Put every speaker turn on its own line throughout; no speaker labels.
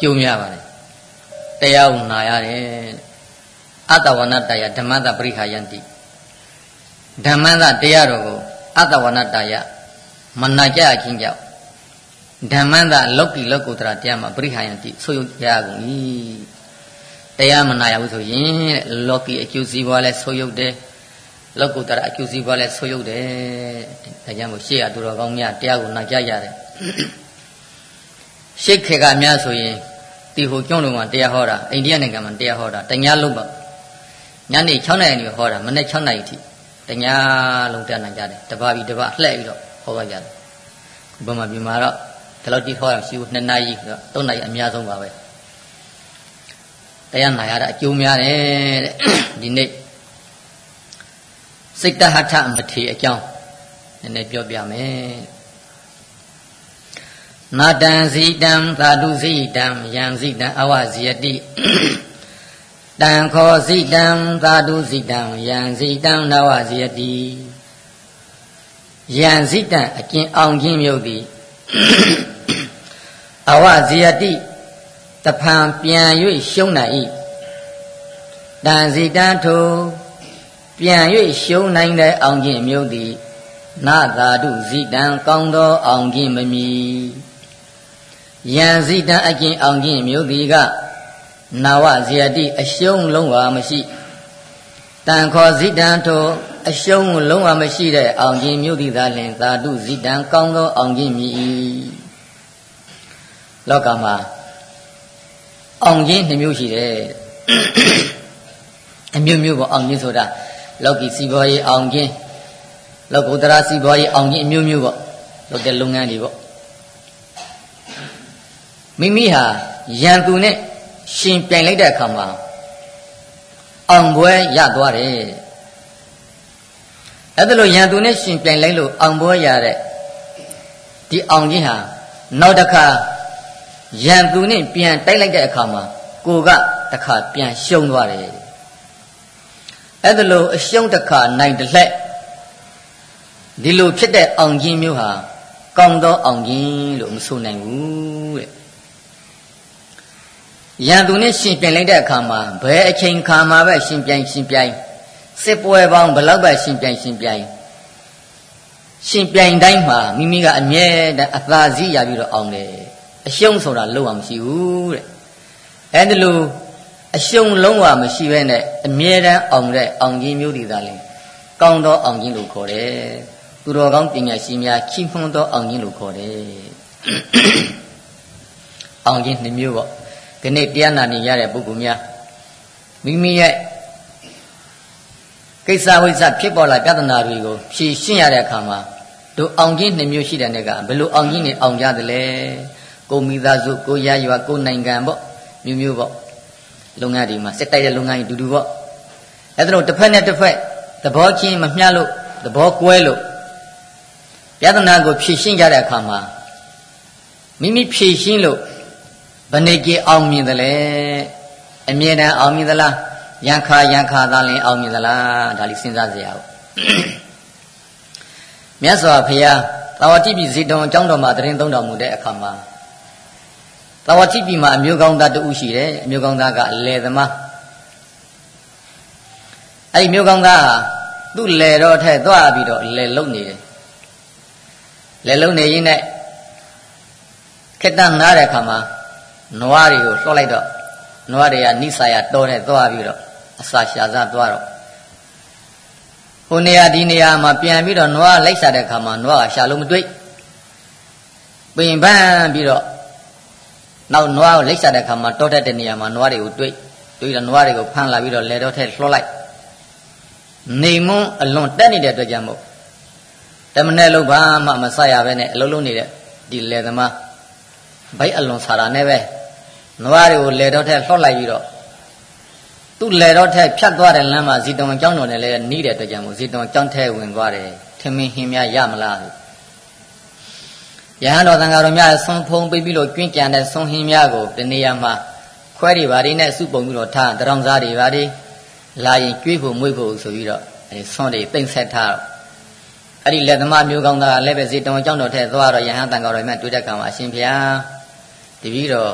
ကျုံများပါတယ်တရားကိုနာရတယ်အတ္တဝနတယဓမ္မတပရိခာယန္တိဓမ္မသတရားတော်ကိုအတ္တဝနတယမနာကြခြင်းကြောင့်ဓမ္မသလောကီလောကုတ္တရာတရားမှာပရိခာယန္တိဆိုရရကုန်၏တရားမနာရဘူးဆိုရင်လောကီအကျိုးစီးပွားလဲဆိုရုပ်တယ်လောကုတ္တရာအကျိုးစီးပွားလဲဆိုရုပ်တယ်ဒါကြောင့်မို့ရှေ့ရသူတော်ကောင်းများတရားကိုနာကြရတယ် ရှေ့ခေကများဆိုရင်ဒီဟိုကျွန်းလုံးမှာတရားဟောတာအိန္ဒိယနိုင်ငံမှာတရားဟောတာတညာလုံးပါညနေ6နာရီနေဟောတာမနေ့6နာရီထိတညာလုံးတက်နိုင်ကြတယ်တပါးပြီးတပါးလှည့်ပြီးတော့ဟောကြကြတယ်ဘုမပြမှာတော့ဒီလောက်တိဟောရရှိဘူး2နာရီဆိုတော့3နာရီအများဆုံးပါပဲတရားနာရတာအကျိုးများတယ်တဲ့ဒီနေ့စိတ်တဟထမထေအကြောင်းနည်းနည်းပြောပြမယ် နာတံဇိတံသာဓုဇိတံယံဇိတံအဝဇိယတိတံခောဇိတံသာဓုဇိတံယံဇိတံနဝဇိယတိယံဇိတံအကျင်အောင်ခြင်းမြို့သည်အဝဇိယတိတဖန်ပြန်၍ရှုံးနိုင်၏တန်စီတန်ထိုပြန်၍ရှုံးနိုင်တဲ့အောင်ခြင်းမြို့သည်နာသာဓုဇိတံကောင်းသောအောင်ခြင်းမမီ ယံဇိတံအကျင့်အောင်ခြင်းမြို့သည်ကနာဝဇယတိအရှုံးလုံးဝမရှိတန်ခေါ်ဇိတံထိုအရှုံးလုံးဝမရှိတဲ့အောင်ခြင်းမြို့သည်သာလင်သာဓုဇိတံကောင်းသောအောင်ခြင်းမြည်လောကမှာအောင်ခြင်းနှမျိုးရှိတယ်အမျိုးမျိုးပေါ့အောင်ခြင်းဆိုတာလောကီစီးပွားရေးအောင်ခြင်းလောကုတ္တရာစီးပွားရေးအောင်ခြင်းအမျိုးမျိုးပေါ့လုပ်တဲ့လုပ်ငန်းတွေပေါ့ မိမိဟာရန်သူနဲ့ရှင်ပြိုင်လိုက်တဲ့အခါမှာအောင်ပွဲရသွားတယ်အဲ့ဒါလို့ရန်သူနဲ့ရှင်ပြိုင်လိုက်လို့အောင်ပွဲရတဲ့ဒီအောင်ခြင်းဟာနောက်တစ်ခါရန်သူနဲ့ပြန်တိုက်လိုက်တဲ့အခါမှာကိုကတခါပြန်ရှုံးသွားတယ်အဲ့ဒါလို့အရှုံးတစ်ခါနိုင်တစ်လက်ဒီလိုဖြစ်တဲ့အောင်ခြင်းမျိုးဟာကောင်းသောအောင်ခြင်းလို့မဆိုနိုင်ဘူးတဲ့ ရန်သူနဲ့ရှင်ပြိုင်လိုက်တဲ့အခါမှာဘယ်အချိန်ခါမှာပဲရှင်ပြိုင်ရှင်ပြိုင်စစ်ပွဲပေါင်းဘယ်လောက်ပဲရှင်ပြိုင်ရှင်ပြိုင်ရှင်ပြိုင်တိုင်းမှာမိမိကအမြဲတမ်းအသာစီးရပြီးတော့အောင်တယ်အရှုံးဆိုတာလုံးဝမရှိဘူးတဲ့အဲဒီလိုအရှုံးလုံးဝမရှိဘဲနဲ့အမြဲတမ်းအောင်တဲ့အောင်ကြီးမျိုးတွေသာလေကောင်းသောအောင်ကြီးလို့ခေါ်တယ်သူတော်ကောင်းပညာရှိများချီးမွမ်းသောအောင်ကြီးလို့ခေါ်တယ်အောင်ကြီးနှမျိုးပေါ့ ဒီနေ့တရားနာနေရတဲ့ပုဂ္ဂိုလ်များမိမိရဲ့ကိစ္စဝိစ္စဖြစ်ပေါ်လာပြဿနာတွေကိုဖြေရှင်းရတဲ့အခါမှာတို့အောင်ကြီးနှမျိုးရှိတဲ့နေ့ကဘယ်လိုအောင်ကြီးနေအောင်ကြသလဲကိုမိသားစုကိုရရွာကိုနိုင်ငံပေါ့မျိုးမျိုးပေါ့လုပ်ငန်းတွေမှာစစ်တိုက်တဲ့လုပ်ငန်းကြီးတူတူပေါ့အဲ့ဒါလို့တစ်ဖက်နဲ့တစ်ဖက်သဘောချင်းမမျှလို့သဘောကွဲလို့ယတနာကိုဖြည့်ရှင်းကြတဲ့အခါမှာမိမိဖြည့်ရှင်းလို့ ဘယ်နေကြအောင်မြင်သလဲအမြဲတမ်းအောင်မြင်သလားရန်ခါရန်ခါသာလင်အောင်မြင်သလားဒါလေးစဉ်းစားစရာပေါ့မြတ်စွာဘုရားသာဝတိပြည်ဇေတဝန်အကြောင်းတော်မှာတရင်သုံးတော်မူတဲ့အခါမှာသာဝတိပြည်မှာအမျိုးကောင်းသားတဦးရှိတယ်အမျိုးကောင်းသားကအလယ်သမားအဲ့ဒီမျိုးကောင်းသားဟာသူ့လယ်တော်ထက်သွားပြီးတော့လယ်လုံနေတယ်လယ်လုံနေရင်းနဲ့ခက်တန်းနားတဲ့အခါမှာ နွားတွေကိုလှော့လိုက်တော့နွားတွေကနိဆာယတောနဲ့သွားပြီးတော့အစာရှာစားသွားတော့ဟိုနေရာဒီနေရာမှာပြန်ပြီးတော့နွားလိုက်စားတဲ့အခါမှာနွားကရှာလို့မတွေ့ပင်ပန်းပြီးတော့နောက်နွားကိုလိုက်စားတဲ့အခါမှာတောတက်တဲ့နေရာမှာနွားတွေကိုတွေ့တွေ့တော့နွားတွေကိုဖမ်းလာပြီးတော့လေတော့ထဲလှော့လိုက်နေမွန်းအလွန်တက်နေတဲ့အတွက်ကြောင့်မို့တမနဲ့လို့ဘာမှမဆရပဲနဲ့အလုံးလုံးနေတဲ့ဒီလေသမားဘိုက်အလွန်ဆာတာနဲ့ပဲ နွားတွေကိုလေတော့ထဲလှော့လိုက်ပြီးတော့သူ့လေတော့ထဲဖြတ်သွားတဲ့လမ်းမှာဇီတုံအကြောင်းတော်နဲ့လည်းနီးတဲ့အတွက်ကြောင့်မို့ဇီတုံအကြောင်းထဲဝင်သွားတယ်ထမင်းဟင်းများရမလားယဟန်တော်သံဃာတော်များဆွန်ဖုံပြီးပြီးလို့ကျွင်းကြံတဲ့ဆွန်ဟင်းများကိုတနေရာမှာခွဲတွေပါတွေနဲ့စုပုံပြီးတော့ထားတရောင်စားတွေပါတွေလာရင်ကျွေးဖို့မွေးဖို့ဆိုပြီးတော့အဲဆွန်တွေတိမ့်ဆက်ထားတော့အဲ့ဒီလက်သမားမျိုးကောင်းသားလည်းပဲဇေတဝန်အကြောင်းတော်ထဲသွားတော့ယဟန်တန်ကောတော်မြတ်တွေ့တဲ့ကံမှာအရှင်ဘုရားတပည့်တော်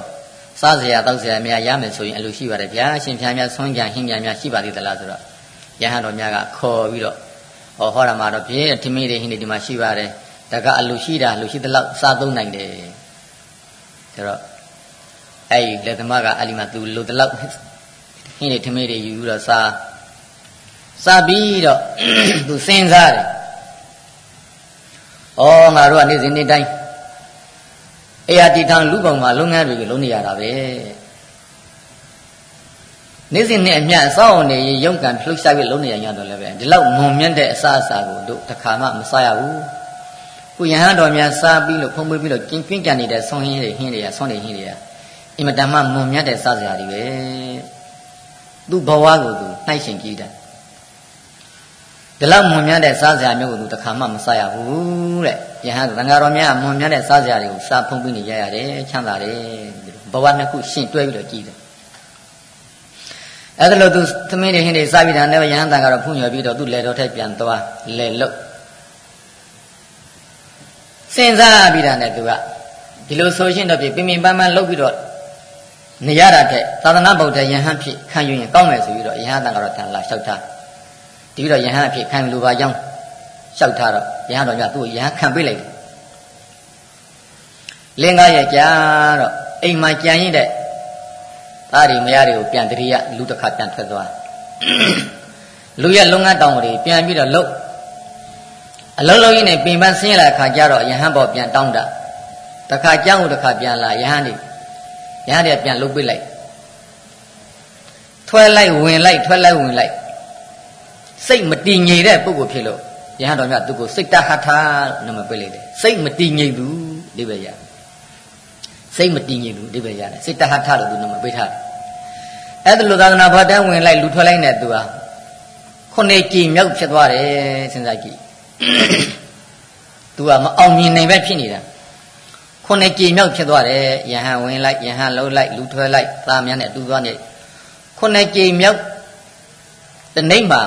စားစရာတောက်စရာများရမယ်ဆိုရင်အလိုရှိပါတယ်ဗျာရှင်ဖျားများဆွမ်းကြံဟင်းကြံများရှိပါသေးသလားဆိုတော့ယဟန်တော်များကခေါ်ပြီးတော့ဟောဟောရမှာတော့ပြင်းထမင်းတွေဟင်းတွေဒီမှာရှိပါတယ်ဒါကအလိုရှိတာလိုရှိသလောက်စားသုံးနိုင်တယ်ဆိုတော့အဲ့ဒီလက်သမားကအလီမာသူလိုသလောက်ဟင်းတွေထမင်းတွေယူပြီးတော့စားစားပြီးတော့သူစဉ်းစားတယ်ဩငါတို့ကနေ့စဉ်နေ့တိုင်း အေယာတီထောင်လူပုံမှာလုပ်ငန်းတွေကိုလုပ်နေရတာပဲနေ့စဉ်နဲ့အမျှအစောင့်နေရုံကံလှုပ်ရှားပြီးလုပ်နေရရတော့လည်းပဲဒီလောက်မွန်မြတ်တဲ့အစားအစာကိုတို့တစ်ခါမှမစားရဘူးကိုယဟန်တော်များစားပြီးလို့ဖုံးပေးပြီးတော့ကျင်းကျင်းကြံနေတဲ့ဆွန်ဟင်းတွေဟင်းတွေကဆွန်တွေဟင်းတွေကအင်မတန်မှမွန်မြတ်တဲ့စားစရာတွေပဲသူ့ဘဝကိုသူနှိုက်ရှင်ကြည့်တယ် ဒီလောက်မွန်မြတ်တဲ့စားစရာမျိုးကိုသူတစ်ခါမှမစားရဘူးတဲ့ယဟန်သံဃာတော်များမွန်မြတ်တဲ့စားစရာတွေကိုစားဖုံးပြီးနေရရတယ်ချမ်းသာတယ်ဘဝနှစ်ခုရှင်းတွဲပြီးတော့ကြည့်တယ်အဲ့ဒါလို့သူသမင်းတွေဟင်းတွေစားပြီးတာနဲ့ယဟန်တန်ကတော့ဖုန်ရွယ်ပြီးတော့သူ့လေတော်ထက်ပြန်သွားလေလုတ်စဉ်းစားပြီးတာနဲ့သူကဒီလိုဆိုရှင်တော့ပြပြင်းပြင်းပန်းပန်းလှုပ်ပြီးတော့နေရတာတဲ့သာသနာ့ဗုဒ္ဓယဟန်ဖြစ်ခံယူရင်ကောင်းမယ်ဆိုပြီးတော့ယဟန်တန်ကတော့ထန်လာလျှောက်ထား ဒီပြီးတော့ယဟန်အဖြစ်ခံလူပါကြောင်းလျှောက်ထားတော့ယဟန်တော်ကသူ့ယဟန်ခံပေးလိုက်တယ်လင်းကားရဲ့ကြာတော့အိမ်မှာကြံရင်တဲ့သားတွေမရတွေကိုပြန်တရိယလူတစ်ခါပြန်ထွက်သွားလူရဲ့လုံငန်းတောင်တွေပြန်ပြီးတော့လှုပ်အလုံးလုံးကြီးနဲ့ပင်ပန်းဆင်းရတဲ့အခါကျတော့ယဟန်ဘောပြန်တောင်းတာတခါကြောင်းကိုတခါပြန်လာယဟန်တွေယဟန်တွေပြန်လှုပ်ပိတ်လိုက်ထွဲလိုက်ဝင်လိုက်ထွဲလိုက်ဝင်လိုက် စိတ်မတည်ငြိမ်တဲ့ပုဂ္ဂိုလ်ဖြစ်လို့ယဟန်တော်မြတ်သူကိုစိတ်တဟထာလို့နာမည်ပေးလိုက်တယ်စိတ်မတည်ငြိမ်သူဒီပဲရစိတ်မတည်ငြိမ်သူဒီပဲရတယ်စိတ်တဟထာလို့သူနာမည်ပေးထားတယ်အဲ့ဒါလိုသာသနာ့ဘာတန်းဝင်လိုက်လူထွက်လိုက်တဲ့သူဟာခုနှစ်ကြည်မြောက်ဖြစ်သွားတယ်စဉ်းစားကြည့်သူကမအောင်မြင်နိုင်ပဲဖြစ်နေတာခုနှစ်ကြည်မြောက်ဖြစ်သွားတယ်ယဟန်ဝင်လိုက်ယဟန်လှုပ်လိုက်လူထွက်လိုက်သားများနဲ့အတူသွားနေခုနှစ်ကြည်မြောက်တနေ့မှာ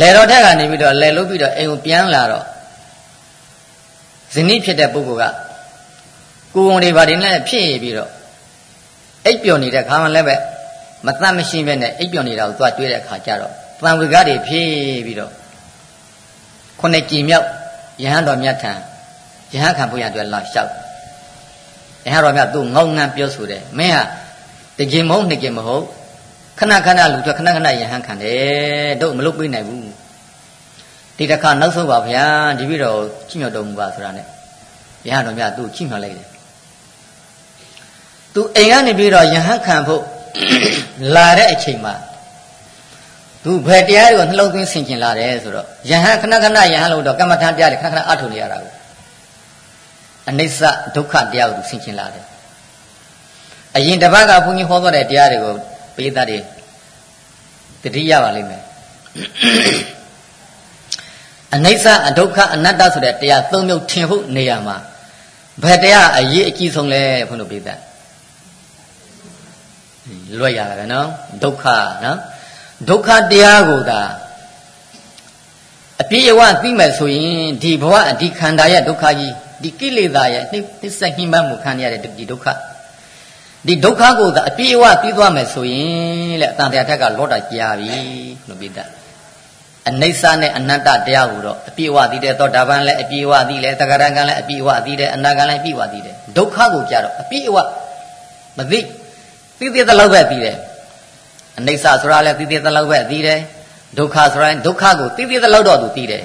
လယ်တော်ထက်ကနေပြီးတော့လယ်လုပ်ပြီးတော့အိမ်ကိုပြန်လာတော့ဇနီးဖြစ်တဲ့ပုဂ္ဂိုလ်ကကိုယ်ဝန်တွေဘာတွေနဲ့ဖြစ်ပြီးတော့အိပ်ပျော်နေတဲ့ခါမှလည်းပဲမတတ်မရှင်းပဲနဲ့အိပ်ပျော်နေတာကိုသွားတွေ့တဲ့အခါကျတော့တန်ဝေကတွေဖြည့်ပြီးတော့ခုနှစ်ကြည်မြောက်ယဟန်တော်မြတ်ထံယဟန်ခံဖို့ရအတွက်လာလျှောက်ယဟန်တော်မြတ်သူ့ငေါငန်းပြောဆိုတယ်မင်းဟာတကြင်မဟုတ်နှစ်ကြင်မဟုတ် ခဏခဏလူတွေခဏခဏယဟန်ခံတယ်တို့မလုပ်ပေးနိုင်ဘူးဒီတစ်ခါနောက်ဆုံးပါဗျာဒီပြီးတော့ချိမြောက်တော်မူပါဆိုတာနဲ့ယဟန်တော်မြတ်သူ့ချိမြောက်လိုက်တယ်သူအိမ်ကနေပြီးတော့ယဟန်ခံဖို့လာတဲ့အချိန်မှာသူဘယ်တရားတွေကိုနှလုံးသွင်းဆင်ခြင်လာတယ်ဆိုတော့ယဟန်ခဏခဏယဟန်လို့တော့ကမ္မထတရားတွေခဏခဏအထုနေရတာကိုအနိစ္စဒုက္ခတရားကိုသူဆင်ခြင်လာတယ်အရင်တစ်ပတ်ကဘုန်းကြီးဟောသွားတဲ့တရားတွေကို ပိဋကတွေတတိရပါလိမ့်မယ်အနိစ္စအဒုက္ခအနတ္တဆိုတဲ့တရားသုံးမျိုးထင်ဖို့နေရာမှာဘယ်တရားအရေးအကြီးဆုံးလဲဘုန်းတော်ပိဋကလွတ်ရတာပဲနော်ဒုက္ခနော်ဒုက္ခတရားကိုသာအပြည့်အဝသိမယ်ဆိုရင်ဒီဘဝဒီခန္ဓာရဲ့ဒုက္ခကြီးဒီကိလေသာရဲ့နှိမ့်ဆက်နှိမ့်မှမှုခံရတဲ့ဒီဒုက္ခ ဒီဒုက္ခကိုသာအပြည့်အဝသိသွားမယ်ဆိုရင်လေအတန်တရားထက်ကလောတာကြာပြီလို့ပြတဲ့အနိစ္စနဲ့အနတ္တတရားကိုတော့အပြည့်အဝသိတယ်သောတာပန်လည်းအပြည့်အဝသိတယ်သက္ကရကံလည်းအပြည့်အဝသိတယ်အနာကံလည်းအပြည့်အဝသိတယ်ဒုက္ခကိုကြာတော့အပြည့်အဝမသိသိသိသလောက်ပဲသိတယ်အနိစ္စဆိုတာလည်းသိသိသလောက်ပဲသိတယ်ဒုက္ခဆိုတာဒုက္ခကိုသိသိသလောက်တော့သူသိတယ်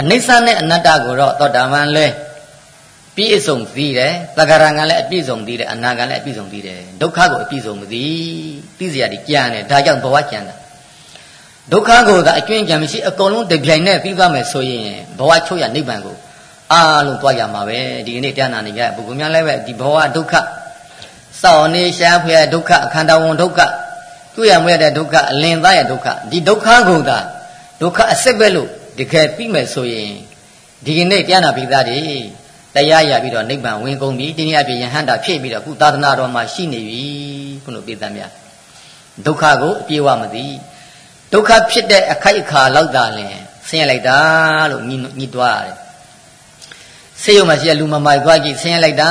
အနိစ္စနဲ့အနတ္တကိုတော့သောတာပန်လည်း ပြည့်စုံသိတယ်သက္ကရကံလည်းအပြည့်စုံသိတယ်အနာကံလည်းအပြည့်စုံသိတယ်ဒုက္ခကိုအပြည့်စုံမသိသိစရာဒီကြံတယ်ဒါကြောင့်ဘဝကြံတာဒုက္ခကိုသာအကျွင့်ကြံမရှိအကုန်လုံးတပြိုင်နက်ပြီးသွားမယ်ဆိုရင်ဘဝချုပ်ရနိဗ္ဗာန်ကိုအားလုံးသွားရမှာပဲဒီနေ့တရားနာနေကြပုဂ္ဂိုလ်များလည်းပဲဒီဘဝဒုက္ခစောင့်နေရှားဖွယ်ဒုက္ခအခန္ဓာဝန်ဒုက္ခတွေ့ရမရတဲ့ဒုက္ခအလင်သားရဲ့ဒုက္ခဒီဒုက္ခကိုသာဒုက္ခအစစ်ပဲလို့တကယ်ပြီးမယ်ဆိုရင်ဒီကနေ့တရားနာပိသားတွေ တရားရပြီးတော့နိဗ္ဗာန်ဝင်ကုန်ပြီဒီနေ့အပြင်ယဟန္တာဖြစ်ပြီးတော့အခုသာသနာတော်မှာရှိနေပြီခုလိုပိသားများဒုက္ခကိုအပြေဝမသိဒုက္ခဖြစ်တဲ့အခိုက်အခါလောက်သာလင်ဆင်းရဲလိုက်တာလို့ညှိညှိတွားရတယ်ဆဆေးရုံမှာရှိတဲ့လူမမိုက်သွားကြည့်ဆင်းရဲလိုက်တာ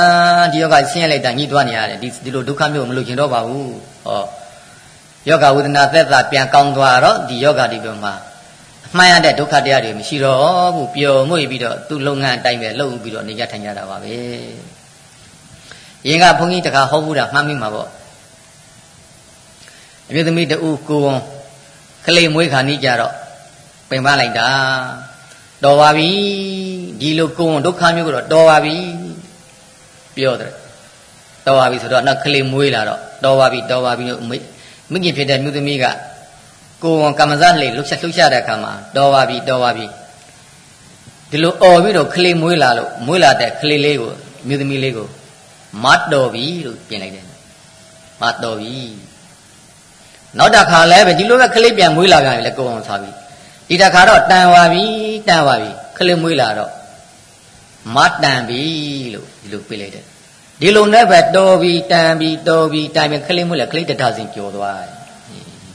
ဒီယောဂဆင်းရဲလိုက်တာညှိသွားနေရတယ်ဒီဒီလိုဒုက္ခမျိုးမလို့ကျင်တော့ပါဘူးဟောယောဂဝေဒနာသက်သာပြန်ကောင်းသွားတော့ဒီယောဂဒီဘက်မှာအ မှန်ရတဲ့ဒုက္ခတရားတွေမရှိတော့ဘူးပျော်မွေ့ပြီးတော့သူ့လုပ်ငန်းအတိုင်းပဲလုပ်ပြီးတော့နေကြထိုင်ကြတာပါပဲရင်ကဘုန်းကြီးတခါဟောဘူးတာမှတ်မိမှာပေါ့အမျိုးသမီးတူကိုဝန်ကလေးမွေးခါနီးကြတော့ပင်ပလိုက်တာတော်ပါပြီဒီလိုကိုဝန်ဒုက္ခမျိုးကတော့တော်ပါပြီပြောတယ်တော်ပါပြီဆိုတော့နောက်ကလေးမွေးလာတော့တော်ပါပြီတော်ပါပြီလို့မိခင်ဖြစ်တဲ့မြို့သမီးက ကိုဝန်ကမ္မဇလှေလှုပ်ရှားလှုပ်ရှားတဲ့အခါမှာတော်ပါပြီတော်ပါပြီဒီလိုអော်ပြီးတော့ကလေးမွေးလာလို့မွေးလာတဲ့ကလေးလေးကိုမြို့သမီးလေးကိုမတ်တော်ပြီလို့ပြင်လိုက်တယ်မတ်တော်ပြီနောက်တစ်ခါလဲပဲဒီလိုပဲကလေးပြန်မွေးလာပြန်ပြီလေကိုအောင်စားပြီဒီတစ်ခါတော့တန်ပါပြီတန်ပါပြီကလေးမွေးလာတော့မတ်တန်ပြီလို့ဒီလိုပြလိုက်တယ်ဒီလိုနဲ့ပဲတော်ပြီတန်ပြီတော်ပြီတိုင်ပြီကလေးမွေးလာကလေးတထစင်ကြော်သွားတယ်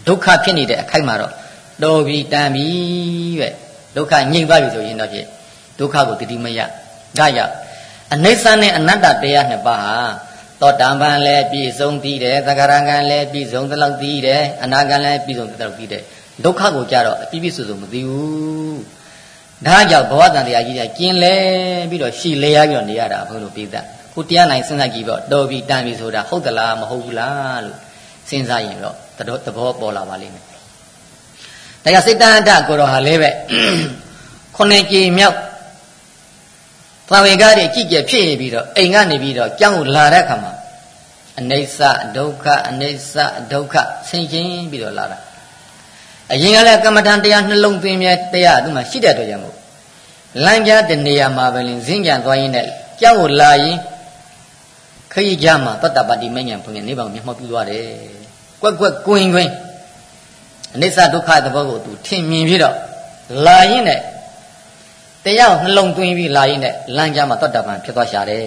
ဒုက္ခဖြစ်နေတဲ့အခိုက်မှာတော့တော်ပြီတန်ပြီပဲဒုက္ခငြိမ့်သွားပြီဆိုရင်တော့ဖြစ်ဒုက္ခကိုတတိမရဒါရအနိစ္စနဲ့အနတ္တတရားနှစ်ပါးဟာသောတံပန်လည်းပြည့်စုံတည်တယ်သက္ကရာကံလည်းပြည့်စုံသလောက်တည်တယ်အနာကံလည်းပြည့်စုံသလောက်တည်တယ်ဒုက္ခကိုကြတော့အပြည့်ပြည့်စုံစုံမသိဘူးဒါကြောင့်ဘဝတန်တရားကြီးကကျင်လဲပြီးတော့ရှည်လဲရပြီးတော့နေရတာဘုလို့ပြည်သက်ခုတရားနိုင်စဉ်းစားကြည့်တော့တော်ပြီတန်ပြီဆိုတာဟုတ်သလားမဟုတ်ဘူးလားလို့စဉ်းစားရင်တော့ သဘောပေါ်လာပါလိမ့်မယ်ဒါကြောင့်စိတ်တန်တကိုတော့ဟာလေးပဲခုနှစ်ကြည်မြောက်သာဝေကတွေကြည့်ကြဖြစ်ပြီးတော့အိမ်ကနေပြီးတော့ကြောင်းကိုလာတဲ့အခါမှာအနိစ္စဒုက္ခအနိစ္စဒုက္ခဆင်ခြင်ပြီးတော့လာတာအရင်ကလည်းကမ္မထံတရားနှလုံးသွင်းမြဲတရားသူမှရှိတဲ့အတွက်ကြောင့်မို့လမ်းကြားတဲ့နေရာမှာပဲလင်းဇင်းကြံသွားရင်းနဲ့ကြောင်းကိုလာရင်ခရီးကြမှာတတ္တပတိမဉ္ဇဉ်ဘုံရဲ့နေပါမျက်မှောက်ပြုသွားတယ် ကွက်ကွက်ကွင်းကွင်းအနိစ္စဒုက္ခသဘောကိုသူထင်မြင်ပြီးတော့လာရင်နဲ့တရားနှလုံးသွင်းပြီးလာရင်နဲ့လမ်းကြားမှာတတ္တပံဖြစ်သွားရှာတယ်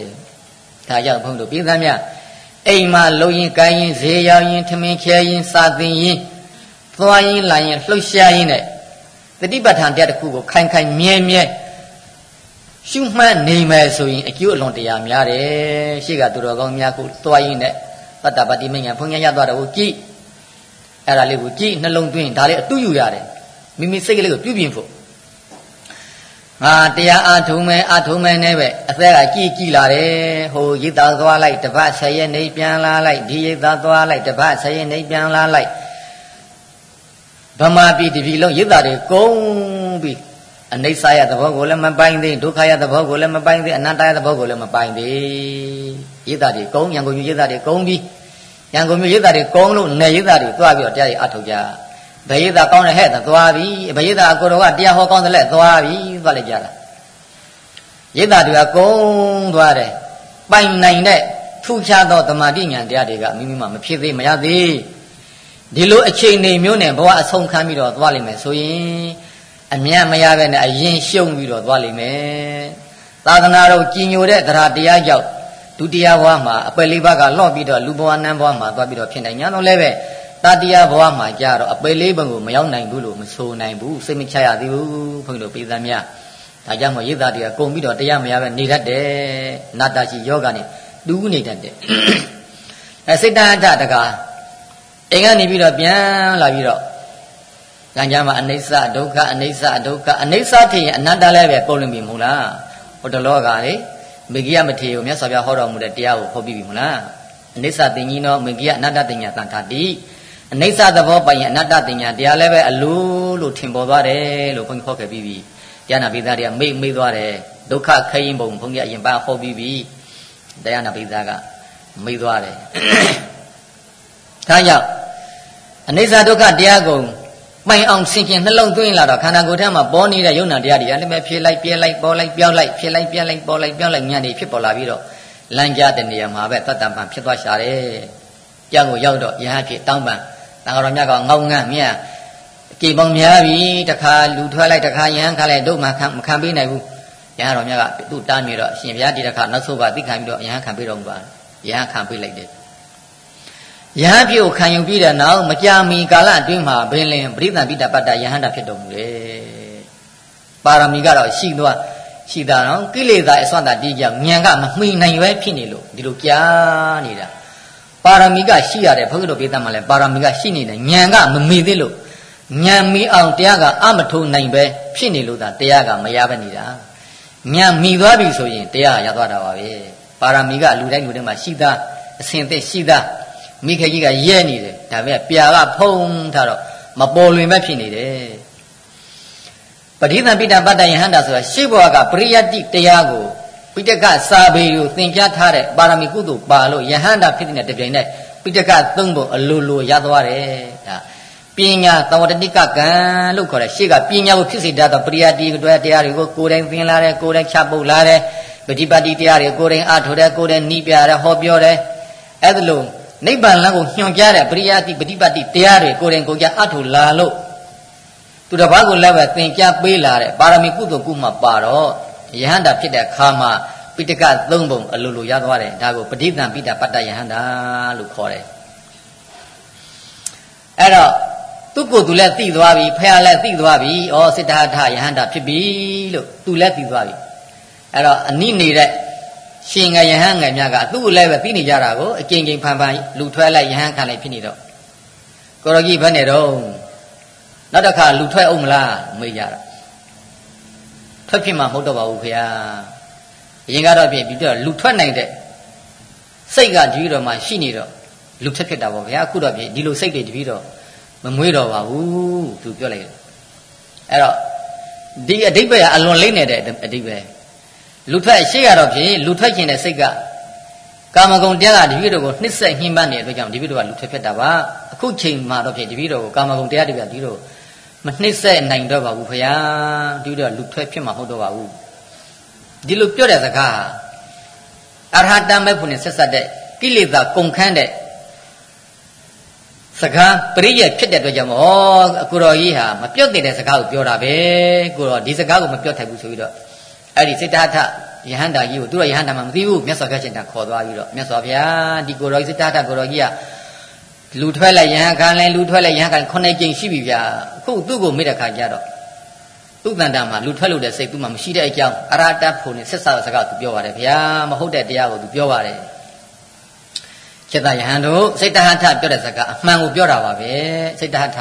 ဒါကြောင့်ဘုန်းတို့ပြည်သားများအိမ်မှာလုံရင်ကိုင်းရင်ဈေးရောက်ရင်ထမင်းခဲရင်စာသင်ရင်သွားရင်လာရင်လှုပ်ရှားရင်နဲ့တတိပဋ္ဌာန်တရားတစ်ခုကိုခိုင်ခိုင်မြဲမြဲရှုမှတ်နေမယ်ဆိုရင်အကျိုးအလွန်တရားများတယ်ရှေ့ကသူတော်ကောင်းများကိုသွားရင်နဲ့တတ္တပတိမဉ္ဇဉ်ဘုန်းကြီးရသွားတော့ကိုကြည့် အဲ့ဒါလေးကိုကြည့်နှလုံးသွင်းဒါလေးအတူယူရတယ်မိမိစိတ်ကလေးကိုပြုပြင်ဖို့ငါတရားအားထုံမယ်အားထုံမယ်နဲ့ပဲအသက်ကကြည်ကြည်လာတယ်ဟိုရိတ်သားသွားလိုက်တပတ်ဆယ်ရက်နေပြန်လာလိုက်ဒီရိတ်သားသွားလိုက်တပတ်ဆယ်ရက်နေပြန်လာလိုက်ဗမာပြည်တပြည်လုံးရိတ်သားတွေကုန်ပြီးအနိစ္စရသဘောကိုလည်းမပိုင်သေးဒုက္ခရသဘောကိုလည်းမပိုင်သေးအနတ္တရသဘောကိုလည်းမပိုင်သေးရိတ်သားတွေကုန်ရန်ကုန်မြို့ရိတ်သားတွေကုန်ပြီး ရန်ကုန်မြို့ရိတ်သားတွေကုန်လို့နယ်ရိတ်သားတွေတွားပြီးတော့တရားတွေအထောက်ကြဘယိတာကောင်းတဲ့ဟဲ့သွားပြီဘယိတာအကိုတော်ကတရားဟောကောင်းတဲ့လက်သွားပြီသွားလိုက်ကြတာယိတာတွေကကုန်းသွားတယ်ပိုင်နိုင်တဲ့ထူးခြားသောတမာတိဉာဏ်တရားတွေကမိမိမှမဖြစ်သေးမရသေးဒီလိုအချိန်နေမျိုးနဲ့ဘဝအဆုံးခံပြီးတော့သွားလိမ့်မယ်ဆိုရင်အမြတ်မရပဲနဲ့အရင်ရှုံပြီးတော့သွားလိမ့်မယ်သာသနာတော်ကြီးညိုတဲ့တရားတရားကြောင့် ဒုတိယဘဝမှာအပယ်လေးပါးကလော့ပြီးတော့လူဘဝနန်းဘဝမှာသွားပြီးတော့ဖြစ်နိုင်ညာတော့လည်းပဲတတရားဘဝမှာကြတော့အပယ်လေးဘုံကိုမရောက်နိုင်ဘူးလို့မဆိုနိုင်ဘူးစိတ်မချရသေးဘူးခွင့်လို့ပြည်သားများဒါကြောင့်မို့ရိတ်သားတွေကကုန်ပြီးတော့တရားမရပဲနေတတ်တယ်နာတာရှိယောဂနဲ့တူးနေတတ်တယ်အဲစိတ်တအထတကားအိမ်ကနေပြီးတော့ပြန်လာပြီးတော့ကံကြမ်းမှာအနိစ္စဒုက္ခအနိစ္စဒုက္ခအနိစ္စထင်ရင်အနတ္တလည်းပဲပုံလင်းပြီမဟုတ်လားဟိုတလောကလေ မေဂိယမထေရမြတ်စွာဘုရားဟောတော်မူတဲ့တရားကိုဟောပြီးပြီမဟုတ်လားအနိစ္စတင်ကြီးနောမေဂိယအနတ္တတင်ညာတန်ထာတိအနိစ္စသဘောပိုင်ရင်အနတ္တတင်ညာတရားလည်းပဲအလိုလို့ထင်ပေါ်သွားတယ်လို့ဘုန်းကြီးဟောခဲ့ပြီးပြီတရားနာပိသားတွေကမိတ်မိတ်သွားတယ်ဒုက္ခခရင်ပုံဘုန်းကြီးအရင်ပန်းဟောပြီးပြီတရားနာပိသားကမိတ်သွားတယ်ဒါကြောင့်အနိစ္စဒုက္ခတရားကုန် ပိုင်အောင်ဆင်ခြင်နှလုံးသွင်းလာတော့ခန္ဓာကိုယ်ထဲမှာပေါ်နေတဲ့ယုံနာတရားတွေအဲ့လိုပဲဖြည့်လိုက်ပြဲလိုက်ပေါ်လိုက်ပြောင်းလိုက်ဖြည့်လိုက်ပြဲလိုက်ပေါ်လိုက်ပြောင်းလိုက်ညံ့နေဖြစ်ပေါ်လာပြီးတော့လမ်းကြားတဲ့နေရာမှာပဲတတ်တံပံဖြစ်သွားရှာတယ်။ကြောင်ကိုရောက်တော့ယဟဖြစ်တောင်းပန်တန်ဃာတော်မြတ်ကငေါငန်းမြတ်ကြေပေါင်းများပြီတခါလူထွက်လိုက်တခါယဟန်ခါလိုက်တို့မှခံမခံပေးနိုင်ဘူးယဟန်တော်မြတ်ကသူ့တားနေတော့အရှင်ဘုရားဒီတခါနောက်ဆုံးပါသိခံပြီးတော့ယဟန်ခံပေးတော်မူပါယဟန်ခံပေးလိုက်တယ် ယဟန်ပြုတ်ခံယူပြီးတဲ့နောက်မကြာမီကာလအတွင်းမှာဘင်းလင်းပရိသံပိတပတ္တယဟန်တာဖြစ်တော်မူတယ်ပါရမီကတော့ရှိသွားရှိတာနော်ကိလေသာအစွမ်းတာတီးကြောင့်ဉာဏ်ကမမှီနိုင်ပဲဖြစ်နေလို့ဒီလိုကြားနေတာပါရမီကရှိရတယ်ဘုရားတို့ပေးတတ်မှလည်းပါရမီကရှိနေတယ်ဉာဏ်ကမမီသေးလို့ဉာဏ်မီအောင်တရားကအမထုံနိုင်ပဲဖြစ်နေလို့သာတရားကမရပဲနေတာဉာဏ်မီသွားပြီဆိုရင်တရားရသွားတာပါပဲပါရမီကလူတိုင်းလူတိုင်းမှာရှိသားအစဉ်သက်ရှိသား မိခကြီးကရဲနေတယ်ဒါပေမဲ့ပြာကဖုံးထားတော့မပေါ်လွင်ပဲဖြစ်နေတယ်ပဋိသင်္ပိတပတ္တယဟန္တာဆိုတာရှေ့ဘဝကပရိယတ္တိတရားကိုပိဋကစာပေကိုသင်ကြားထားတဲ့ပါရမီကုသိုလ်ပါလို့ယဟန္တာဖြစ်တဲ့တပြိုင်နက်ပိဋကသုံးပုံအလိုလိုရသွားတယ်ဒါပညာသဝတတိကကံလို့ခေါ်တယ်ရှေ့ကပညာကိုဖြစ်စေတတ်သောပရိယတ္တိအတွက်တရားတွေကိုကိုယ်တိုင်သင်လာတယ်ကိုယ်တိုင်ချပုတ်လာတယ်ပฏิပတ်တိတရားတွေကိုယ်တိုင်အားထုတ်တယ်ကိုယ်တိုင်နှီးပြတယ်ဟောပြောတယ်အဲ့ဒါလို့ နိဗ္ဗာန်လမ်းကိုညွှန်ကြားတဲ့ပရိယတ္တိပฏิပတ်တိတရားတွေကိုယ်တိုင်ကိုယ်ကြအားထုတ်လာလို့သူတစ်ပါးကိုလည်းပဲသင်ကြားပေးလာတဲ့ပါရမီကုသိုလ်ကုမှပါတော့ယဟန္တာဖြစ်တဲ့ခါမှာပိဋကသုံးပုံအလိုလိုရသွားတယ်ဒါကိုပဋိသင်္ပိတပတ္တယဟန္တာလို့ခေါ်တယ်အဲ့တော့သူ့ကိုယ်သူလည်းသိသွားပြီဖះလည်းသိသွားပြီဩစိတ္တဟထယဟန္တာဖြစ်ပြီလို့သူလည်းသိသွားပြီအဲ့တော့အနိနေတဲ့ ရှင်ငယ်ယဟန်ငယ်များကသူ့ကိုလည်းပဲသိနေကြတာကိုအကျဉ်းချင်းဖန်ဖန်လူထွဲလိုက်ယဟန်ခံလိုက်ဖြစ်နေတော့ကိုရကြီးဘယ်နဲ့တော့နောက်တစ်ခါလူထွက်အောင်မလားမေးကြတာထွက်ဖြစ်မှာမဟုတ်တော့ပါဘူးခင်ဗျာအရင်ကတော့ပြင်ပြီးတော့လူထွက်နိုင်တဲ့စိတ်ကတပြီးတော့မှရှိနေတော့လူထွက်ဖြစ်တာပေါ့ဗျာအခုတော့ပြင်ဒီလိုစိတ်တွေတပြီးတော့မမွေးတော့ပါဘူးသူပြောလိုက်တယ်အဲ့တော့ဒီအတိတ်ပဲအလွန်လိမ့်နေတဲ့အတိတ်ပဲ လူထွက်ရှေ့ရတော့ပြင်လူထွက်ခြင်းတဲ့စိတ်ကကာမဂုဏ်တရားကတပည့်တော်ကိုနှစ်ဆက်ညှိမှန်းနေတဲ့အတွက်ကြောင့်တပည့်တော်ကလူထွက်ဖြစ်တာပါအခုချိန်မှာတော့ဖြစ်တပည့်တော်ကိုကာမဂုဏ်တရားတွေကတပည့်တော်မနှိမ့်ဆက်နိုင်တော့ပါဘူးဖရာတပည့်တော်လူထွက်ဖြစ်မှာမဟုတ်တော့ပါဘူးဒီလိုပြောတဲ့စကားအရဟတမေဖို့နဲ့ဆက်ဆက်တဲ့ကိလေသာကုန်ခန်းတဲ့စကားပရိယဖြစ်တဲ့အတွက်ကြောင့်ဩအကူတော်ကြီးဟာမပြော့တဲ့စကားကိုပြောတာပဲကိုတော်ဒီစကားကိုမပြော့ထိုက်ဘူးဆိုပြီးတော့ အဲ့ဒီစိတ္တထယဟန္တာကြီးကိုသူတို့ယဟန္တာမှမသိဘူးမြတ်စွာဘုရားရှင်တခေါ်သွားပြီးတော့မြတ်စွာဘုရားဒီကိုတော်ကြီးစိတ္တထကိုတော်ကြီးကလူထွက်လိုက်ယဟန်ခံလဲလူထွက်လိုက်ယဟန်ခံခုနှစ်ကြိမ်ရှိပြီဗျာအခုသူ့ကိုမေ့တဲ့ခါကျတော့သူ့တန်တာမှာလူထွက်လို့တဲ့စိတ်သူ့မှာမရှိတဲ့အကြောင်းအရာတဖို့နဲ့ဆက်ဆံစကားသူပြောပါတယ်ဗျာမဟုတ်တဲ့တရားကိုသူပြောပါတယ်จิตယဟန်တို့စိတ်တဟထပြောတဲ့စကားအမှန်ကိုပြောတာပါပဲစိတ်တဟထ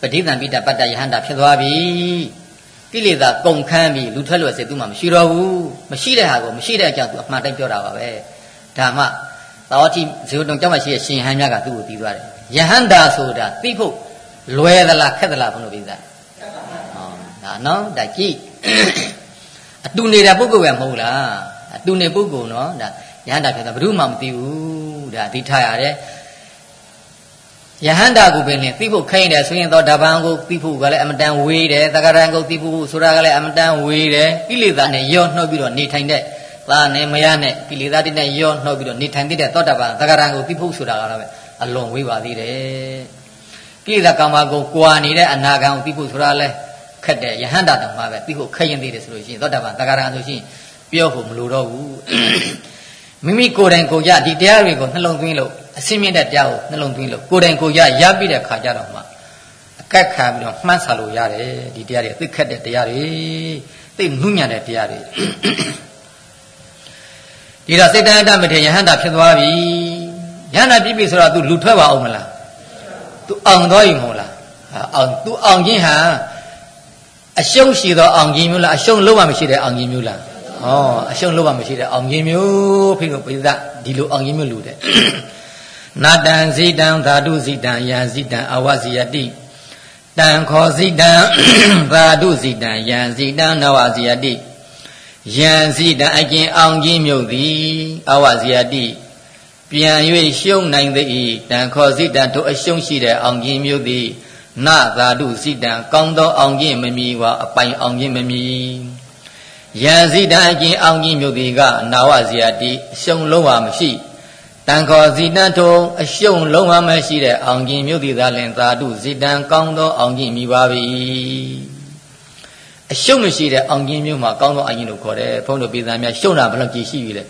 ပဋိသင်္ပိတပတ္တယဟန္တာဖြစ်သွားပြီ ကိလေသာကုန်ခန်းပြီးလူထွက်လို့စိတ်သူ့မှာမရှိတော့ဘူးမရှိတဲ့ဟာကိုမရှိတဲ့အကြောင်းသူအမှန်တိုင်းပြောတာပါပဲဒါမှသာဝတိဇေဝတုံကျောင်းမှာရှိတဲ့ရှင်ဟန်မြတ်ကသူ့ကိုပြီးသွားတယ်ယဟန္တာဆိုတာသိဖို့လွယ်သလားခက်သလားဘုန်းတော်ပြသားဟောဒါနော်ဒါကြည့်အတူနေတဲ့ပုဂ္ဂိုလ်ပဲမဟုတ်လားအတူနေပုဂ္ဂိုလ်နော်ဒါယဟန္တာဖြစ်တာဘယ်သူမှမသိဘူးဒါသိထားရတယ် ယဟန္တာကိုပဲနဲ့သိဖို့ခိုင်းတယ်ဆိုရင်တော့ဓဗံကိုသိဖို့ကလည်းအမတန်ဝေးတယ်သက္ကရံကိုသိဖို့ဆိုတာကလည်းအမတန်ဝေးတယ်ကိလေသာနဲ့ရောနှုတ်ပြီးတော့နေထိုင်တဲ့သာနဲ့မရနဲ့ကိလေသာတိနဲ့ရောနှုတ်ပြီးတော့နေထိုင်တဲ့သောတာပန်သက္ကရံကိုသိဖို့ဆိုတာကလည်းအလွန်ဝေးပါသေးတယ်ကိလေသာကာမကိုကွာနေတဲ့အနာဂံကိုသိဖို့ဆိုတာလည်းခက်တယ်ယဟန္တာတောင်မှပဲသိဖို့ခက်ရင်သေးတယ်ဆိုလို့ရှိရင်သောတာပန်သက္ကရံဆိုရှင်ပြောဖို့မလိုတော့ဘူးမိမိကိုယ်တိုင်ကိုယ်ကြဒီတရားတွေကိုနှလုံးသွင်းလို့ အစင်းမြင့်တဲ့တရားကိုနှလုံးသွင်းလို့ကိုယ်တိုင်ကိုယ်ကြရပြီးတဲ့ခါကြတော့မှအကက်ခံပြီးတော့မှန်းဆလို့ရတယ်ဒီတရားတွေသိခက်တဲ့တရားတွေသိနုညံ့တဲ့တရားတွေဒီတော့စိတ်တန်တမထေရဟန္တာဖြစ်သွားပြီယဟန္တာပြပြီဆိုတော့ तू လူထွက်ပါအောင်မလား तू အောင်သွားပြီမဟုတ်လားအောင် तू အောင်ခြင်းဟာအရှုံးရှိသောအောင်ခြင်းမျိုးလားအရှုံးလုံးဝမရှိတဲ့အောင်ခြင်းမျိုးလားဩအရှုံးလုံးဝမရှိတဲ့အောင်ခြင်းမျိုးဖိလို့ပိသဒီလိုအောင်ခြင်းမျိုးလူတဲ့ နာတံဇိတံဓာတုဇိတံယံဇိတံအဝဇိယတိတံခောဇိတံဓာတုဇိတံယံဇိတံနဝဇိယတိယံဇိတံအကျင်အောင်ခြင်းမြို့သည်အဝဇိယတိပြန်၍ရှုံနိုင်သည်တံခောဇိတံတို့အရှုံးရှိတဲ့အောင်ခြင်းမြို့သည်နသာတုဇိတံကောင်းသောအောင်ခြင်းမမီဝါအပိုင်အောင်ခြင်းမမီယံဇိတံအကျင်အောင်ခြင်းမြို့သည်ကနာဝဇိယတိအရှုံးလုံးဝမရှိ တန်ခေါ်ဇိတံထုံအရှုံလုံးဝမရှိတဲ့အောင်ကျင်မြို့သည်သာလင်သာတုဇိတံကောင်းသောအောင်ကျင်မိပါပြီအရှုံမရှိတဲ့အောင်ကျင်မြို့မှာကောင်းသောအောင်ကျင်လို့ခေါ်တယ်ဘုန်းတော်ပြည်သားများရှုံတာဘယ်လောက်ကြည်ရှိပြီလဲ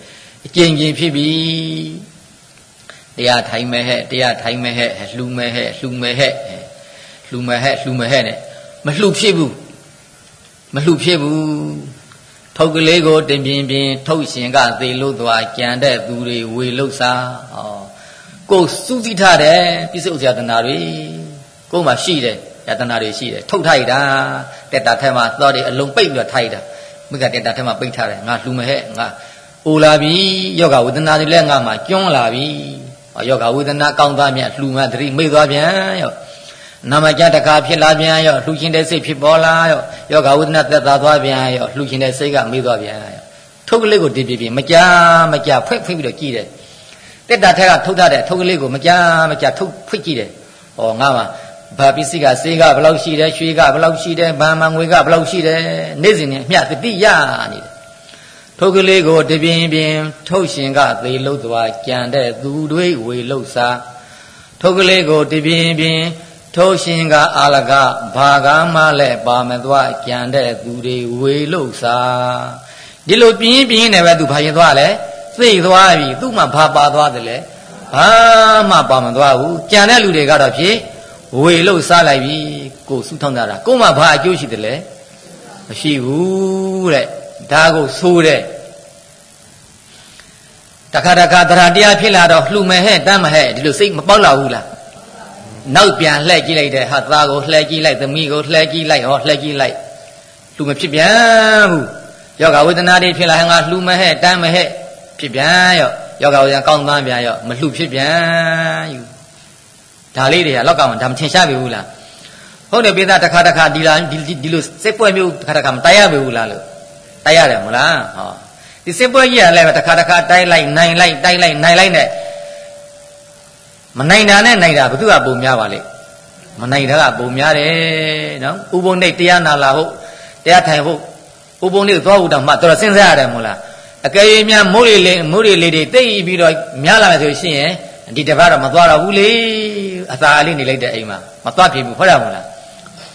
အကျဉ်းချင်းဖြစ်ပြီတရားထိုင်မဲ့ဟဲ့တရားထိုင်မဲ့ဟဲ့လှူမဲ့ဟဲ့လှူမဲ့ဟဲ့လှူမဲ့ဟဲ့လှူမဲ့ဟဲ့နဲ့မလှူဖြစ်ဘူးမလှူဖြစ်ဘူး ထုတ်ကလေးကိုတင်ပြင်းပြင်းထုတ်ရှင်ကသေလို့သွားကြံတဲ့သူတွေဝေလို့စားဩကိုစူးစီးထားတယ်ပြစ္ဆုတ်ဇာတနာတွေကိုမှရှိတယ်ယတနာတွေရှိတယ်ထုတ်ထားရတာတက်တာထဲမှာသောတွေအလုံးပိတ်ပြီးတော့ထားရတာမိကတက်တာထဲမှာပိတ်ထားတယ်ငါလှူမဟဲ့ငါအိုလာပြီယောဂဝေဒနာတွေလည်းငါမှကျွန်းလာပြီယောဂဝေဒနာကောင်းသွားမြန်လှူမှသတိမိတ်သွားပြန်ရော နာမကြတကာဖြစ်လာပြန်ရောလှူခြင်းတဲ့စိတ်ဖြစ်ပေါ်လာရောယောဂဝေဒနာသက်သာသွားပြန်ရောလှူခြင်းတဲ့စိတ်ကမေးသွားပြန်ရောထုတ်ကလေးကိုတည်ပြပြမကြမကြဖွင့်ဖွင့်ပြီးတော့ကြည့်တယ်တက်တာထက်ကထုတ်ထားတဲ့ထုတ်ကလေးကိုမကြမကြထုတ်ဖွင့်ကြည့်တယ်ဩငါမှဘာပစ္စည်းကစေးကဘယ်လောက်ရှိတယ်ရွှေကဘယ်လောက်ရှိတယ်ဗာမန်ငွေကဘယ်လောက်ရှိတယ်နေ့စဉ်နဲ့မျှတတိယနေတယ်ထုတ်ကလေးကိုတပြင်းပြင်းထုတ်ရှင်ကသေလို့သွားကြံတဲ့သူတွေဝေလို့စားထုတ်ကလေးကိုတပြင်းပြင်း ထုတ်ရှင်ကအာလကဘာကမှလည်းပါမသွားကြံတဲ့သူတွေဝေလို့စားဒီလိုပြင်းပြင်းနဲ့ပဲသူဘာရင်သွားလဲသိသွားပြီသူ့မှာဘာပါသွားတယ်လဲဘာမှပါမသွားဘူးကြံတဲ့လူတွေကတော့ဖြစ်ဝေလို့စားလိုက်ပြီကိုစုထောင်းတာကိုမှဘာအကျိုးရှိတယ်လဲမရှိဘူးတဲ့ဒါကိုဆိုးတဲ့တခါတခါတရားတရားဖြစ်လာတော့လှူမယ်ဟဲ့တမ်းမဟဲ့ဒီလိုစိတ်မပေါက်လာဘူးလား နောက်ပြန်လှည့်ကြည့်လိုက်တဲ့ဟာသားကိုလှည့်ကြည့်လိုက်သမီးကိုလှည့်ကြည့်လိုက်ဟောလှည့်ကြည့်လိုက်လှူမဖြစ်ပြန်ဘူးယောဂဝေဒနာတွေဖြစ်လာဟငါလှူမယ်ဟဲ့တမ်းမဟဲ့ဖြစ်ပြန်ရောယောဂဝေဒနာကောင်းသားပြန်ရောမလှူဖြစ်ပြန်ယူဒါလေးတွေကလောက်ကမှဒါမထင်ရှားပြီဘူးလားဟုတ်တယ်ပိသားတစ်ခါတစ်ခါဒီလာဒီလိုစိတ်ပွဲမျိုးတစ်ခါတစ်ခါမတိုက်ရပြီဘူးလားလို့တိုက်ရတယ်မလားဟောဒီစိတ်ပွဲကြီးကလည်းတစ်ခါတစ်ခါတိုက်လိုက်နိုင်လိုက်တိုက်လိုက်နိုင်လိုက်နဲ့ မနိုင်တာနဲ့နိုင်တာဘုသူကပုံများပါလေမနိုင်တာကပုံများတယ်နော်ဥပုံနဲ့တရားနာလာဟုတ်တရားထိုင်ဟုတ်ဥပုံနဲ့သွားဟုတ်တော့မှတော်တော်စဉ်းစားရတယ်မို့လားအကယ်၍များမိုးရီလေးမိုးရီလေးတွေတိတ်ပြီးတော့များလာမယ်ဆိုရှင်ဒီတပတ်တော့မသွားတော့ဘူးလေအသာလေးနေလိုက်တဲ့အိမ်မှာမသွားဖြစ်ဘူးဟုတ်တယ်မို့လား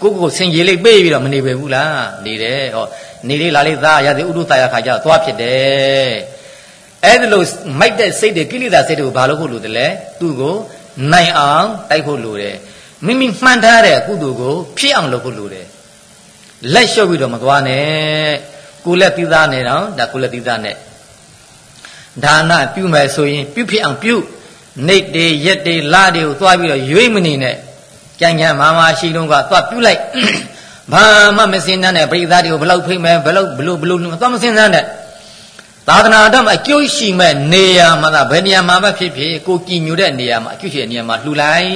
ကိုကိုဆင်ကြီးလေးပေးပြီးတော့မနေပဲဘူးလားနေတယ်ဟောနေလေးလာလေးသားရသည်ဥဒုတာရခါကျသွားဖြစ်တယ် အဲ့ဒါလို့မိုက်တဲ့စိတ်တွေကိလေသာစိတ်တွေကိုဘာလို့ဖို့လို့တလဲသူ့ကိုနိုင်အောင်တိုက်ဖို့လိုတယ်မိမိမှန်ထားတဲ့ကုသိုလ်ကိုဖြစ်အောင်လုပ်ဖို့လိုတယ်လက်လျှော့ပြီးတော့မသွားနဲ့ကိုလက်သီးသားနဲ့တော့ဒါကိုလက်သီးသားနဲ့ဒါနပြုမယ်ဆိုရင်ပြုဖြစ်အောင်ပြုနေတေရက်တေလတွေကိုသွားပြီးတော့ရွေးမနေနဲ့ကြံကြံမာမာရှိလုံးကသွားပြုလိုက်ဘာမှမစင်တတ်တဲ့ပရိသတ်တွေကိုဘလောက်ဖိမ့်မယ်ဘလောက်ဘလို့ဘလို့သွားမစင်တတ်တဲ့ သာသနာတော်မှာအကျိုးရှိမဲ့နေရာမှာသာဘယ်နေရာမှာပဲဖြစ်ဖြစ်ကိုကြည်ညိုတဲ့နေရာမှာအကျိုးရှိတဲ့နေရာမှာလှူလိုက်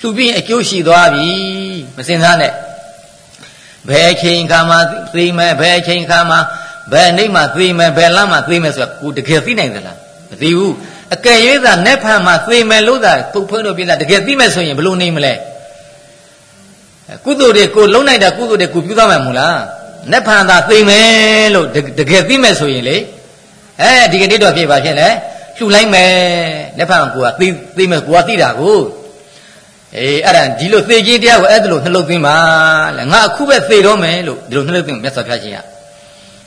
လှူပြီးအကျိုးရှိသွားပြီမစင်စားနဲ့ဘယ်အချိန်ခါမှာသိမယ်ဘယ်အချိန်ခါမှာဘယ်နေ့မှသိမယ်ဘယ်လမ်းမှသိမယ်ဆိုတာကိုတကယ်သိနိုင်သလားမသိဘူးအကယ်၍သာနက်ဖန်မှာသိမယ်လို့သာပုတ်ဖွင့်တို့ပြတာတကယ်သိမယ်ဆိုရင်ဘယ်လိုနေမလဲကုသိုလ်တွေကိုလုံးလိုက်တာကုသိုလ်တွေကိုပြုသွားမယ်မို့လား နက်ဖန်သာသိမယ်လို့တကယ်သိမယ်ဆိုရင်လေအဲဒီကနေ့တော့ဖြစ်ပါဖြစ်လဲလှူလိုက်မယ်နက်ဖန်ကိုကသိသိမယ်ကိုကသိတာကိုအေးအဲ့ဒါဒီလိုသိခြင်းတရားကိုအဲ့ဒါလိုနှလုံးသွင်းပါလေငါအခုပဲသိတော့မယ်လို့ဒီလိုနှလုံးသွင်းမြတ်စွာဘုရားရှင်က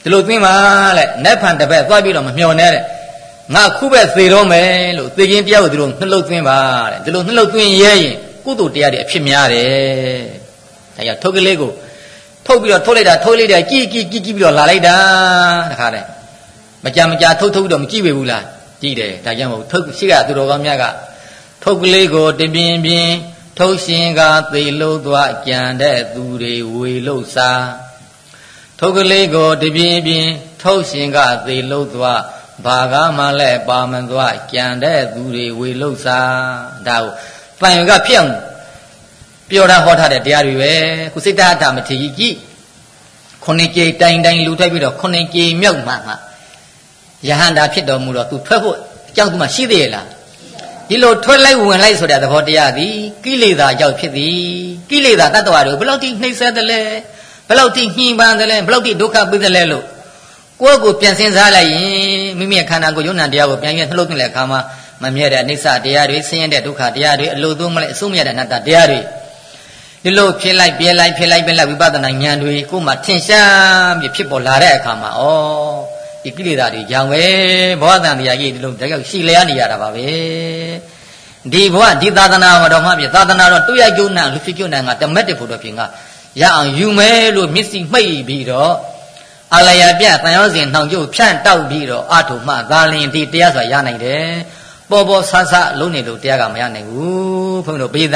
ဒီလိုသွင်းပါလေနက်ဖန်တစ်ပက်သွားပြီးတော့မမျောနဲ့တဲ့ငါခုပဲသေတော့မယ်လို့သေခြင်းတရားကိုဒီလိုနှလုတ်သွင်းပါတဲ့ဒီလိုနှလုတ်သွင်းရဲရင်ကုသိုလ်တရားတွေအဖြစ်များတယ်ဒါကြောင့်ထုတ်ကလေးကို ထုတ်ပြီးတော့ထုတ်လိုက်တာထုတ်လိုက်တာကြည်ကြည်ကြည်ကြည်ပြီးတော့လာလိုက်တာတခါတည်းမကြမကြထုတ်ထုတ်တော့မကြည့်ပေဘူးလားကြည့်တယ်ဒါကြောင့်မို့ထုတ်ရှိကသူတော်ကောင်းများကထုတ်ကလေးကိုတပြင်းပြင်းထုတ်ရှင်ကသေလို့သွားကြံတဲ့သူတွေဝေလို့စားထုတ်ကလေးကိုတပြင်းပြင်းထုတ်ရှင်ကသေလို့သွားဘာကမှလည်းပါမသွားကြံတဲ့သူတွေဝေလုစားဒါကိုတန်ရကဖြစ်အောင် ပြောတာဟောထားတဲ့တရားတွေပဲခုစိတ်တအထာမထေကြီးကြည့်ခုနှစ်ကြိမ်တိုင်တိုင်လူထိုက်ပြီးတော့ခုနှစ်ကြိမ်မြောက်မှမှယဟန္တာဖြစ်တော်မူတော့သူထွက်ဖို့အကြောင်းသူမှရှိသေးရဲ့လားဒီလိုထွက်လိုက်ဝင်လိုက်ဆိုတဲ့သဘောတရားသည်ကိလေသာကြောင့်ဖြစ်သည်ကိလေသာတတ္တဝါတွေဘယ်လောက်ထိနှိမ့်ဆက်တယ်လဲဘယ်လောက်ထိညှိပန်းတယ်လဲဘယ်လောက်ထိဒုက္ခပေးတယ်လဲလို့ကိုယ့်ကိုပြန်စင်စားလိုက်ရင်မိမိရဲ့ခန္ဓာကိုယ်ယုံနာတရားကိုပြန်ပြန်နှလုံးသွင်းတဲ့အခါမှာမမြဲတဲ့အနိစ္စတရားတွေဆင်းရဲတဲ့ဒုက္ခတရားတွေအလိုသုံးမလဲအဆုံးမရတဲ့အနတ္တတရားတွေ ဒီလိုဖြစ်လိုက်ပြဲလိုက်ဖြစ်လိုက်ပြဲလိုက်ဝိပဿနာဉာဏ်တွေကိုယ်မှထင်ရှားပြီးဖြစ်ပေါ်လာတဲ့အခါမှာဩဒီကိလေသာတွေကြောင့်ပဲဘောဓံတရားကြီးဒီလိုတကယ်ရှိလျားနေရတာပါပဲဒီဘဝဒီသာသနာတော်မှာပြသာသနာတော်တွေ့ရကျုံနာလူဖြစ်ကျုံနာကတမက်တဲ့ဖို့တော်ပြင်ကရအောင်ယူမဲလို့မျက်စိမှိတ်ပြီးတော့အာလယပြတန်ရောစဉ်နှောင်ကျုပ်ဖြန့်တောက်ပြီးတော့အထုမှသာလင်ဒီတရားဆိုရနိုင်တယ်ပေါ်ပေါ်ဆဆလုံးနေလို့တရားကမရနိုင်ဘူးဘုန်းကြီးတို့ပိသ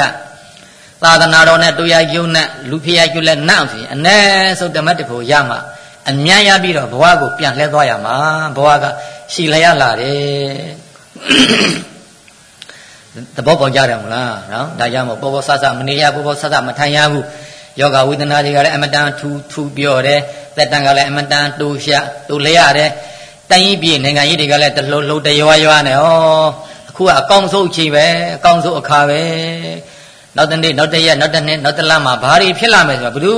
သာသနာတော်နဲ့တရားကျုံနဲ့လူဖျားကျုလက်နန့်စီအ ਨੇ ဆုံးဓမ္မတဖို့ရမှာအမြန်ရပြီးတော့ဘဝကိုပြန်လှည့်သွားရမှာဘဝကရှည်လျက်လာတယ်သဘောပေါက်ကြတယ်မလားနော်ဒါကြောင့်မို့ပေါ်ပေါ်ဆဆမနေရပေါ်ပေါ်ဆဆမထိုင်ရဘူးယောဂဝေဒနာတွေကလည်းအမတန်ထူထူပြောတယ်သက်တမ်းကလည်းအမတန်တိုးရှာတိုးလျရတယ်တိုင်းကြီးပြည်နိုင်ငံကြီးတွေကလည်းတလှုပ်လှုပ်တရွာရွာနဲ့ဩအခုကအကောင်းဆုံးအချိန်ပဲအကောင်းဆုံးအခါပဲ နောက်တနေ့နောက်တရက်နောက်တနေ့နောက်တလမှာဘာတွေဖြစ်လာမယ်ဆိုတာဘယ်သူ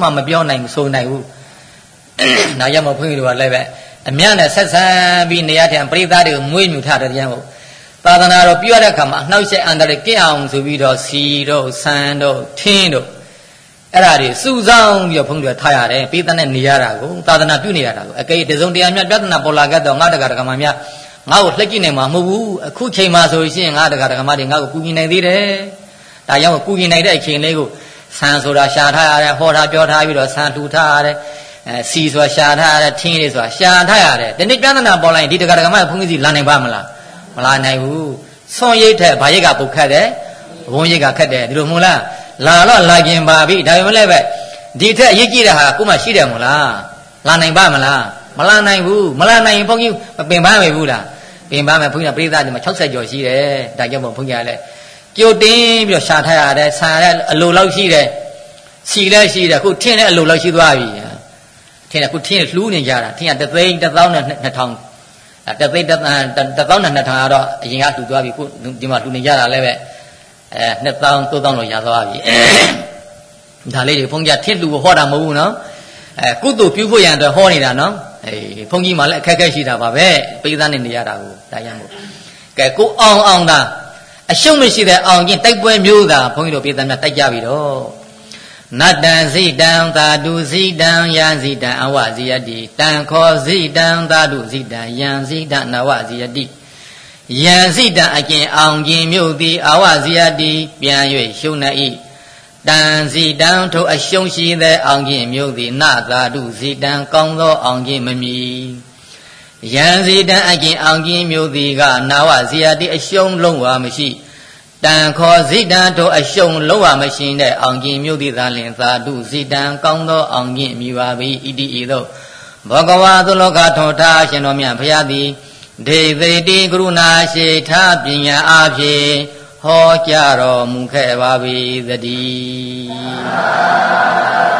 မှမပြောနိုင်မဆိုနိုင်ဘူးနာရမဘုန်းကြီးတို့ကလည်းပဲအမြတ်နဲ့ဆက်ဆံပြီးနေရတဲ့ပရိသတ်တွေကိုမွေးမြူထားတဲ့တရားကိုသာသနာတော်ပြုရတဲ့အခါမှာအနှောက်အယှက်အန္တရာယ်ကင်းအောင်ဆိုပြီးတော့စီတို့ဆန်တို့ထင်းတို့အဲ့ဒါတွေစုဆောင်ပြီးတော့ဘုန်းကြီးကထားရတယ်ပေးတဲ့နဲ့နေရတာကိုသာသနာပြုနေရတာကိုအကယ်တစုံတရာမြတ်ပြဿနာပေါ်လာခဲ့တော့ငါတက္ကရာကမများငါ့ကိုလှည့်ကြည့်နေမှာမဟုတ်ဘူးအခုချိန်မှာဆိုရှင်ငါတက္ကရာကမတွေငါ့ကိုကူညီနိုင်သေးတယ် ဒါကြောင့်ကူညီနိုင်တဲ့အချိန်လေးကိုဆန်ဆိုတာရှာထားရတယ်ဟောထားပြောထားပြီးတော့ဆန်ထူထားရတယ်အဲစီဆိုတာရှာထားရတယ်ထင်းလေးဆိုတာရှာထားရတယ်ဒီနေ့ပြဿနာပေါ်လာရင်ဒီတက္ကရာကမဘုန်းကြီးစီလာနိုင်ပါမလားမလာနိုင်ဘူးဆွန်ရိတ်ထက်ဘာရိတ်ကပုတ်ခတ်တယ်ဘုံရိတ်ကခတ်တယ်ဒီလိုမဟုတ်လားလာတော့လာကျင်ပါပြီဒါပေမဲ့လည်းပဲဒီထက်အရေးကြီးတဲ့ဟာကိုမှရှိတယ်မို့လားလာနိုင်ပါမလားမလာနိုင်ဘူးမလာနိုင်ရင်ဘုန်းကြီးမပင်ပန်းမယ်ဘူးလားပင်ပန်းမယ်ဘုန်းကြီးကပရိသတ်ဒီမှာ60ကျော်ရှိတယ်ဒါကြောင့်မို့ဘုန်းကြီးကလည်း ကြိုတင်းပြီးတော့ရှာထားရတယ်ဆာရအလိုလောက်ရှိတယ်စီလည်းရှိတယ်ခုထင်းလည်းအလိုလောက်ရှိသွားပြီထင်းကခုထင်းလှူးနေကြတာထင်းကတသိန်း1000နဲ့2000တသိန်း1000နဲ့2000ကတော့အရင်ကလှူသွားပြီခုဒီမှာလှူနေကြတာလည်းပဲအဲ2000 3000လို့ရသွားပြီဒါလေးတွေဘုန်းကြီးထစ်လူဟောတာမဟုတ်ဘူးနော်အဲကုသိုလ်ပြုဖို့ရန်အတွက်ဟောနေတာနော်အေးဘုန်းကြီးမှလည်းအခက်အခဲရှိတာပါပဲပိသနဲ့နေရတာကိုဒါရမို့ကဲကိုအောင်အောင်သာ အရှုံးမရှိတဲ့အောင်ချင်းတိုက်ပွဲမျိုးသာဘုန်းကြီးတို့ပိသများတိုက်ကြပြီတော့နတ္တံဇိတံသာတုဇိတံယံဇိတံအဝဇိယတိတံခောဇိတံသာတုဇိတံယံဇိတံနဝဇိယတိယံစိတံအကျင်အောင်ခြင်းမြို့သည်အဝဇိယတိပြန်၍ရှုံနေ၏တန်စီတံထိုအရှုံးရှိသောအောင်ခြင်းမြို့သည်နသာတုစီတံကောင်းသောအောင်ခြင်းမမီ ယံစီတံအကျင်အောင်ခြင်းမြို့သည်ကနာဝဇိယတိအရှုံးလုံးဝမရှိတန်ခောဇိတံထိုအရှုံးလုံးဝမရှိတဲ့အောင်ခြင်းမြို့သည်သာလင်သာတုစီတံကောင်းသောအောင်ခြင်းမြည်ပါ၏ဣတိဤသို့ဘောကဝါသုလောကထောထားရှင်တော်မြတ်ဘုရားသည်ဒေသိတိကရုဏာရှိထားပညာအဖြစ်ဟောကြားတော်မူခဲ့ပါ၏သတည်း